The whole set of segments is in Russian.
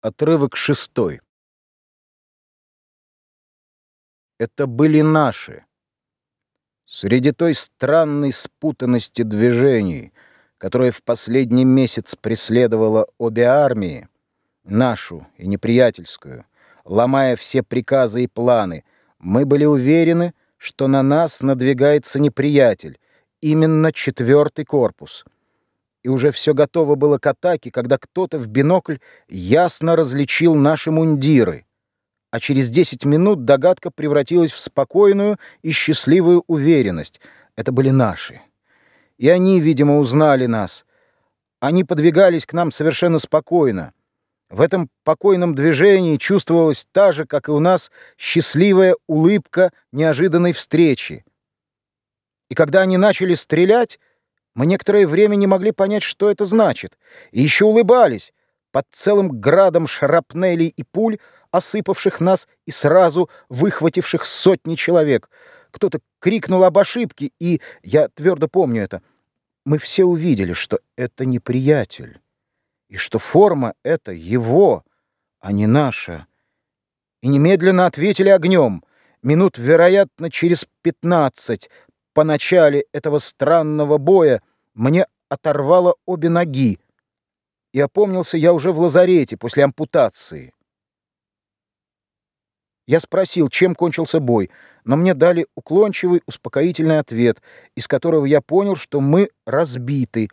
Отрывок шестой. Это были наши. Среди той странной спутанности движений, которая в последний месяц преследовала обе армии, нашу и неприятельскую, ломая все приказы и планы, мы были уверены, что на нас надвигается неприятель, именно четвертый корпус — и уже все готово было к атаке, когда кто-то в бинокль ясно различил наши мундиры. А через 10 минут догадка превратилась в спокойную и счастливую уверенность. Это были наши. И они, видимо, узнали нас. Они подвигались к нам совершенно спокойно. В этом покойном движении чувствовалась та же, как и у нас, счастливая улыбка неожиданной встречи. И когда они начали стрелять, мы некоторое время не могли понять, что это значит, и еще улыбались под целым градом шрапнелей и пуль, осыпавших нас и сразу выхвативших сотни человек. Кто-то крикнул об ошибке, и, я твердо помню это, мы все увидели, что это неприятель, и что форма — это его, а не наша. И немедленно ответили огнем. Минут, вероятно, через пятнадцать по начале этого странного боя мне оторвало обе ноги, и опомнился я уже в лазарете после ампутации. Я спросил, чем кончился бой, но мне дали уклончивый, успокоительный ответ, из которого я понял, что мы разбиты.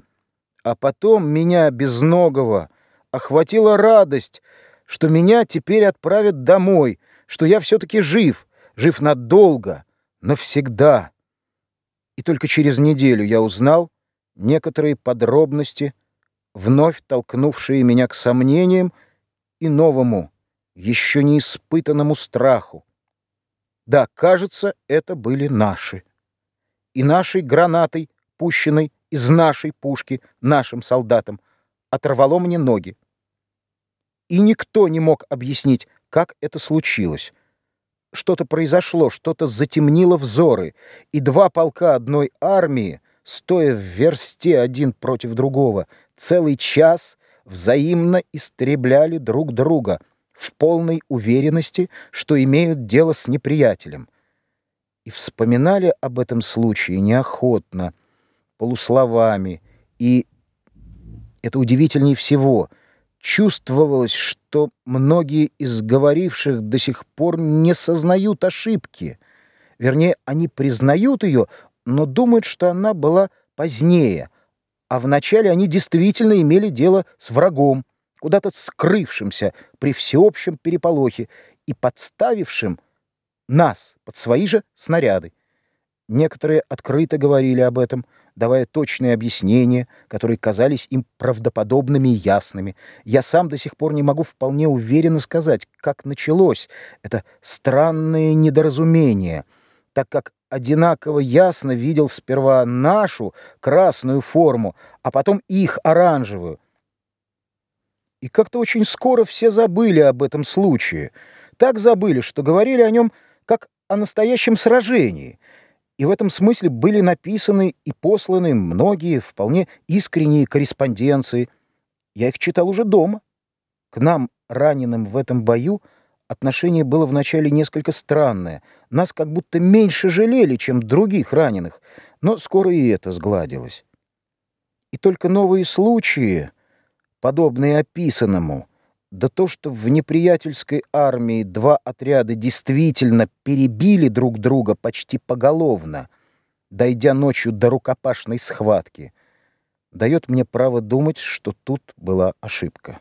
А потом меня, безногого, охватила радость, что меня теперь отправят домой, что я все-таки жив, жив надолго, навсегда. И только через неделю я узнал некоторые подробности, вновь толкнувшие меня к сомнениям и новому, еще не испытанному страху. Да, кажется, это были наши. И нашей гранатой, пущенной из нашей пушки нашим солдатам, оторвало мне ноги. И никто не мог объяснить, как это случилось. Что-то произошло, что-то затемнило взоры, и два полка одной армии, стоя в версте один против другого, целый час взаимно истребляли друг друга в полной уверенности, что имеют дело с неприятелем. И вспоминали об этом случае неохотно, полусловами, и, это удивительнее всего, чувствовалось, что многие из говоривших до сих пор не сознают ошибки. Вернее, они признают ее, но думают, что она была позднее, а вначале они действительно имели дело с врагом, куда-то скрывшимся при всеобщем переполохе и подставившим нас под свои же снаряды. Некоторые открыто говорили об этом, давая точные объяснения, которые казались им правдоподобными и ясными. Я сам до сих пор не могу вполне уверенно сказать, как началось это странное недоразумение, так как одинаково ясно видел сперва нашу красную форму, а потом их оранжевую. И как-то очень скоро все забыли об этом случае. Так забыли, что говорили о нем как о настоящем сражении. И в этом смысле были написаны и посланы многие вполне искренние корреспонденции. Я их читал уже дома. К нам, раненым в этом бою, Отношение было вначале несколько странное. Нас как будто меньше жалели, чем других раненых, но скоро и это сгладилось. И только новые случаи, подобные описанному, да то, что в неприятельской армии два отряда действительно перебили друг друга почти поголовно, дойдя ночью до рукопашной схватки, дает мне право думать, что тут была ошибка.